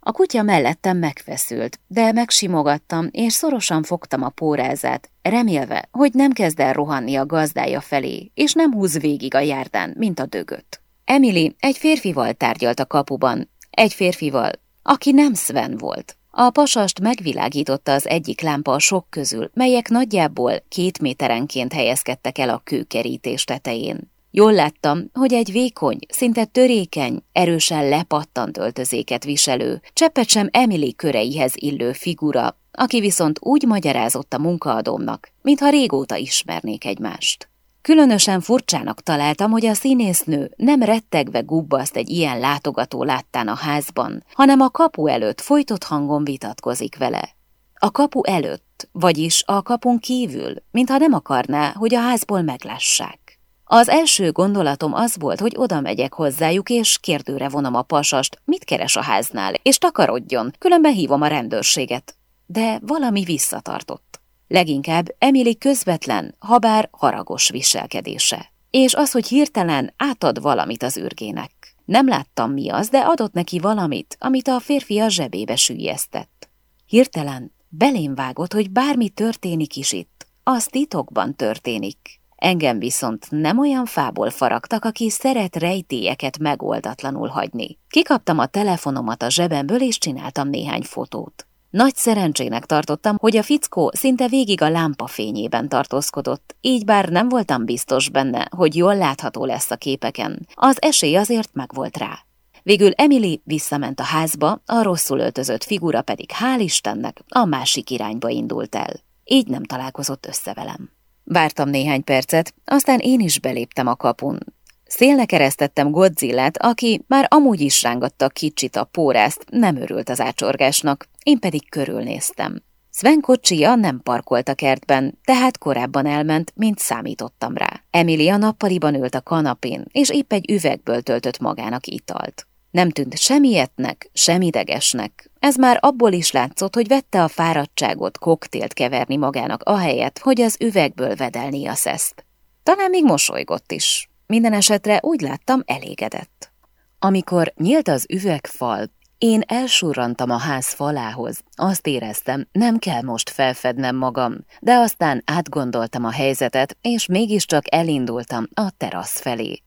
A kutya mellettem megfeszült, de megsimogattam, és szorosan fogtam a pórázát, remélve, hogy nem kezd el rohanni a gazdája felé, és nem húz végig a járdán, mint a dögöt. Emily egy férfival tárgyalt a kapuban, egy férfival, aki nem Sven volt. A pasast megvilágította az egyik lámpa a sok közül, melyek nagyjából két méterenként helyezkedtek el a kőkerítés tetején. Jól láttam, hogy egy vékony, szinte törékeny, erősen lepattant öltözéket viselő, cseppet sem Emily köreihez illő figura, aki viszont úgy magyarázott a munkaadómnak, mintha régóta ismernék egymást. Különösen furcsának találtam, hogy a színésznő nem rettegve gubbaszt egy ilyen látogató láttán a házban, hanem a kapu előtt folytott hangon vitatkozik vele. A kapu előtt, vagyis a kapun kívül, mintha nem akarná, hogy a házból meglássák. Az első gondolatom az volt, hogy oda megyek hozzájuk, és kérdőre vonom a pasast, mit keres a háznál, és takarodjon, különben hívom a rendőrséget. De valami visszatartott. Leginkább Emily közvetlen, habár haragos viselkedése. És az, hogy hirtelen átad valamit az űrgének. Nem láttam mi az, de adott neki valamit, amit a férfi a zsebébe sűjesztett. Hirtelen belém vágott, hogy bármi történik is itt, az titokban történik. Engem viszont nem olyan fából faragtak, aki szeret rejtélyeket megoldatlanul hagyni. Kikaptam a telefonomat a zsebemből, és csináltam néhány fotót. Nagy szerencsének tartottam, hogy a fickó szinte végig a lámpa fényében tartózkodott, így bár nem voltam biztos benne, hogy jól látható lesz a képeken. Az esély azért megvolt rá. Végül Emily visszament a házba, a rosszul öltözött figura pedig hál' Istennek a másik irányba indult el. Így nem találkozott össze velem. Vártam néhány percet, aztán én is beléptem a kapun. Szélnek eresztettem Godzillát, aki már amúgy is rángatta kicsit a pórázt, nem örült az ácsorgásnak, én pedig körülnéztem. Sven kocsija nem parkolt a kertben, tehát korábban elment, mint számítottam rá. Emilia nappaliban ült a kanapén, és épp egy üvegből töltött magának italt. Nem tűnt sem ilyetnek, sem idegesnek. Ez már abból is látszott, hogy vette a fáradtságot koktélt keverni magának ahelyett, hogy az üvegből vedelni a szeszt. Talán még mosolygott is. Minden esetre úgy láttam elégedett. Amikor nyílt az üvegfal, én elsurrantam a ház falához. Azt éreztem, nem kell most felfednem magam, de aztán átgondoltam a helyzetet, és mégiscsak elindultam a terasz felé.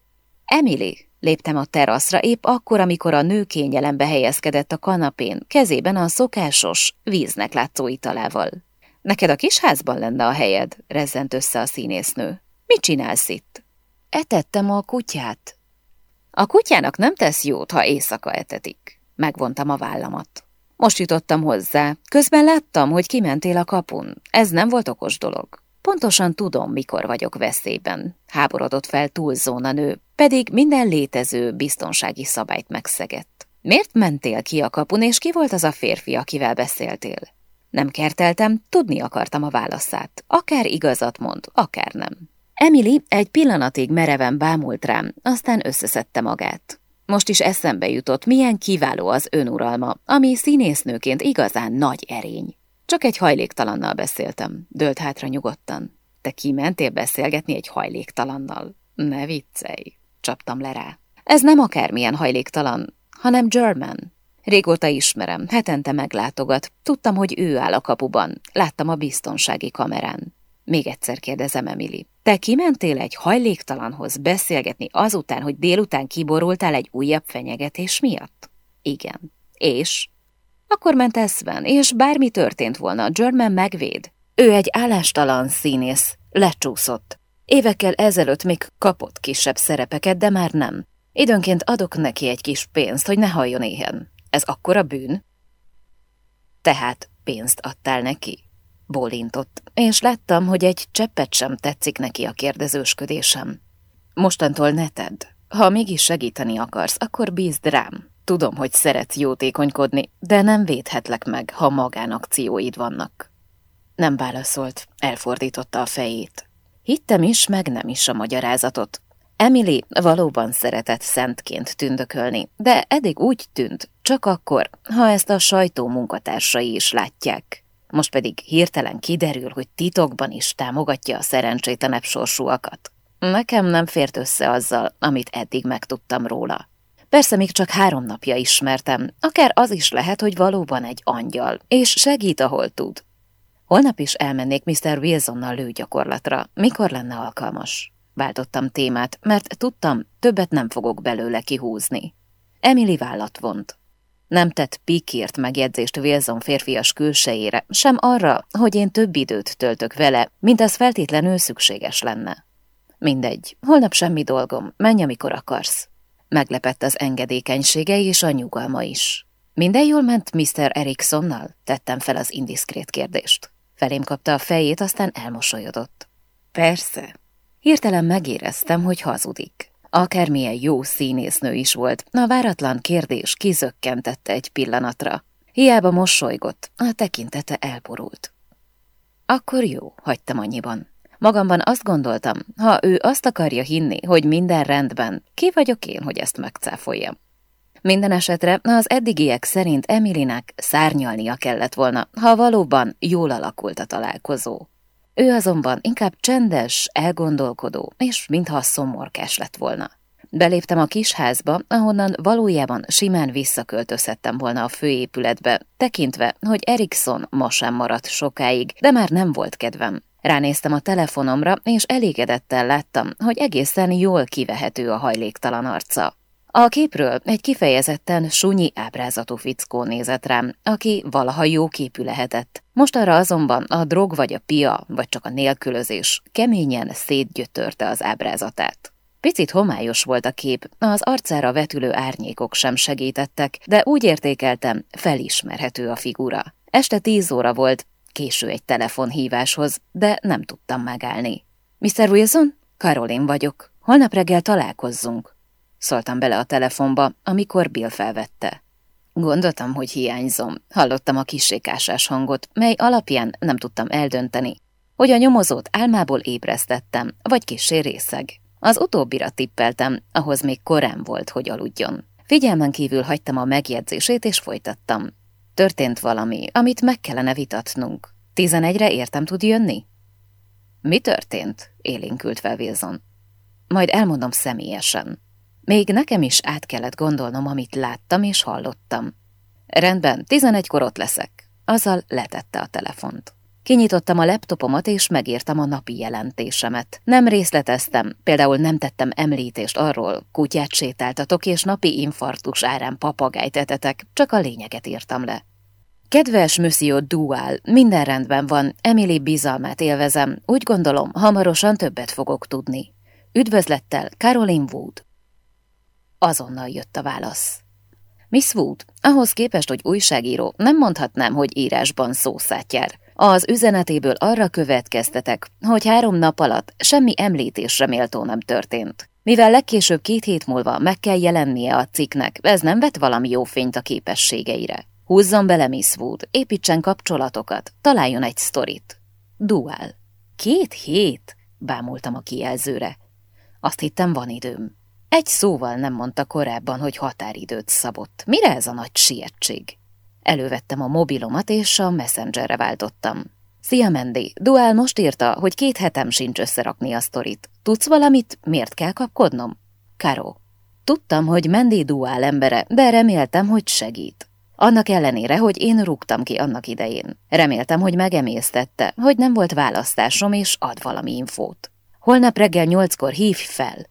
Emily, léptem a teraszra épp akkor, amikor a nő kényelembe helyezkedett a kanapén, kezében a szokásos, víznek látszó italával. Neked a kis házban lenne a helyed, rezzent össze a színésznő. Mit csinálsz itt? Etettem a kutyát. A kutyának nem tesz jót, ha éjszaka etetik. Megvontam a vállamat. Most jutottam hozzá. Közben láttam, hogy kimentél a kapun. Ez nem volt okos dolog. Pontosan tudom, mikor vagyok veszélyben. Háborodott fel túlzón a nő, pedig minden létező biztonsági szabályt megszegett. Miért mentél ki a kapun, és ki volt az a férfi, akivel beszéltél? Nem kerteltem, tudni akartam a válaszát. Akár igazat mond, akár nem. Emily egy pillanatig mereven bámult rám, aztán összeszedte magát. Most is eszembe jutott, milyen kiváló az önuralma, ami színésznőként igazán nagy erény. Csak egy hajléktalannal beszéltem, dőlt hátra nyugodtan. Te kimentél beszélgetni egy hajléktalannal? Ne viccelj, csaptam le rá. Ez nem akármilyen hajléktalan, hanem German. Régóta ismerem, hetente meglátogat. Tudtam, hogy ő áll a kapuban. Láttam a biztonsági kamerán. Még egyszer kérdezem, Emily. Te kimentél egy hajléktalanhoz beszélgetni azután, hogy délután kiborultál egy újabb fenyegetés miatt? Igen. És? Akkor ment Sven, és bármi történt volna, German megvéd. Ő egy állástalan színész, lecsúszott. Évekkel ezelőtt még kapott kisebb szerepeket, de már nem. Időnként adok neki egy kis pénzt, hogy ne halljon éhen. Ez akkora bűn? Tehát pénzt adtál neki? Bólintott, és láttam, hogy egy cseppet sem tetszik neki a kérdezősködésem. Mostantól ne tedd. Ha mégis segíteni akarsz, akkor bízd rám. Tudom, hogy szeretsz jótékonykodni, de nem védhetlek meg, ha magánakcióid vannak. Nem válaszolt, elfordította a fejét. Hittem is, meg nem is a magyarázatot. Emily valóban szeretett szentként tündökölni, de eddig úgy tűnt, csak akkor, ha ezt a sajtó munkatársai is látják. Most pedig hirtelen kiderül, hogy titokban is támogatja a szerencsétlenebb sorsúakat. Nekem nem fért össze azzal, amit eddig megtudtam róla. Persze még csak három napja ismertem, akár az is lehet, hogy valóban egy angyal, és segít, ahol tud. Holnap is elmennék Mr. Wilsonnal lőgyakorlatra. Mikor lenne alkalmas? Váltottam témát, mert tudtam, többet nem fogok belőle kihúzni. Emily vállat vont. Nem tett pikírt megjegyzést Wilson férfias külsejére, sem arra, hogy én több időt töltök vele, mint az feltétlenül szükséges lenne. Mindegy, holnap semmi dolgom, menj, amikor akarsz. Meglepett az engedékenysége és a nyugalma is. Minden jól ment Mr. Eriksonnal? Tettem fel az indiszkrét kérdést. Felém kapta a fejét, aztán elmosolyodott. Persze. Hirtelen megéreztem, hogy hazudik. Akármilyen jó színésznő is volt, a váratlan kérdés kizökkentette egy pillanatra. Hiába mosolygott, a tekintete elborult. Akkor jó, hagytam annyiban. Magamban azt gondoltam, ha ő azt akarja hinni, hogy minden rendben, ki vagyok én, hogy ezt megcáfoljam. Minden esetre az eddigiek szerint Emilinek szárnyalnia kellett volna, ha valóban jól alakult a találkozó. Ő azonban inkább csendes, elgondolkodó, és mintha szomorkás lett volna. Beléptem a kis házba, ahonnan valójában simán visszaköltözhettem volna a főépületbe, tekintve, hogy Erikson ma sem maradt sokáig, de már nem volt kedvem. Ránéztem a telefonomra, és elégedettel láttam, hogy egészen jól kivehető a hajléktalan arca. A képről egy kifejezetten sunyi ábrázatú fickó nézett rám, aki valaha jó képű lehetett. Most arra azonban a drog vagy a pia, vagy csak a nélkülözés keményen szétgyötörte az ábrázatát. Picit homályos volt a kép, az arcára vetülő árnyékok sem segítettek, de úgy értékeltem, felismerhető a figura. Este tíz óra volt, késő egy telefonhíváshoz, de nem tudtam megállni. Mr. Wilson? Caroline vagyok. Holnap reggel találkozzunk. Szóltam bele a telefonba, amikor Bill felvette. Gondoltam, hogy hiányzom. Hallottam a kisékásás hangot, mely alapján nem tudtam eldönteni, hogy a nyomozót álmából ébresztettem, vagy kisé részeg. Az utóbbira tippeltem, ahhoz még korán volt, hogy aludjon. Figyelmen kívül hagytam a megjegyzését, és folytattam. Történt valami, amit meg kellene vitatnunk. Tizenegyre értem tud jönni? Mi történt? élénkült fel Wilson. Majd elmondom személyesen. Még nekem is át kellett gondolnom, amit láttam és hallottam. Rendben, tizenegykor ott leszek. Azzal letette a telefont. Kinyitottam a laptopomat, és megírtam a napi jelentésemet. Nem részleteztem, például nem tettem említést arról, kutyát sétáltatok, és napi infarktus árán papagájt etetek, csak a lényeget írtam le. Kedves Monsieur Dual, minden rendben van, Emily bizalmát élvezem, úgy gondolom, hamarosan többet fogok tudni. Üdvözlettel, Caroline Wood. Azonnal jött a válasz. Miss Wood, ahhoz képest, hogy újságíró, nem mondhatnám, hogy írásban szószát jár. Az üzenetéből arra következtetek, hogy három nap alatt semmi említésre méltó nem történt. Mivel legkésőbb két hét múlva meg kell jelennie a cikknek, ez nem vet valami jó fényt a képességeire. Húzzon bele Miss Wood, építsen kapcsolatokat, találjon egy sztorit. Duál. Két hét? Bámultam a kijelzőre. Azt hittem, van időm. Egy szóval nem mondta korábban, hogy határidőt szabott. Mire ez a nagy sietség? Elővettem a mobilomat, és a messengerre váltottam. Szia, Mendi! Duál most írta, hogy két hetem sincs összerakni a sztorit. Tudsz valamit? Miért kell kapkodnom? Karo. Tudtam, hogy Mendi Duál embere, de reméltem, hogy segít. Annak ellenére, hogy én rúgtam ki annak idején. Reméltem, hogy megemésztette, hogy nem volt választásom, és ad valami infót. Holnap reggel nyolckor hívj fel.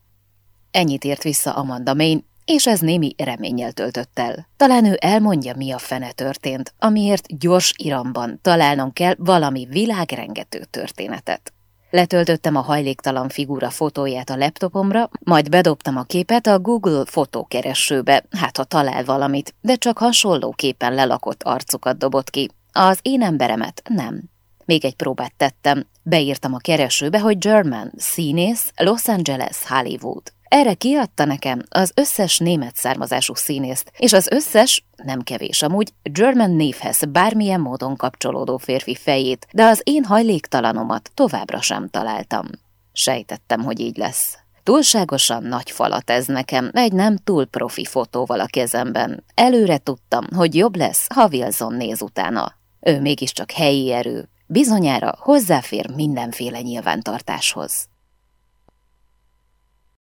Ennyit ért vissza Amanda Main, és ez némi reménnyel töltött el. Talán ő elmondja, mi a fene történt, amiért gyors iramban találnom kell valami világrengető történetet. Letöltöttem a hajléktalan figura fotóját a laptopomra, majd bedobtam a képet a Google fotókeresőbe, hát ha talál valamit, de csak hasonlóképpen lelakott arcokat dobott ki. Az én emberemet nem. Még egy próbát tettem, beírtam a keresőbe, hogy German, színész, Los Angeles, Hollywood. Erre kiadta nekem az összes német származású színészt, és az összes, nem kevés amúgy, German névhez bármilyen módon kapcsolódó férfi fejét, de az én hajléktalanomat továbbra sem találtam. Sejtettem, hogy így lesz. Túlságosan nagy falat ez nekem, egy nem túl profi fotóval a kezemben. Előre tudtam, hogy jobb lesz, ha Wilson néz utána. Ő mégiscsak helyi erő, bizonyára hozzáfér mindenféle nyilvántartáshoz.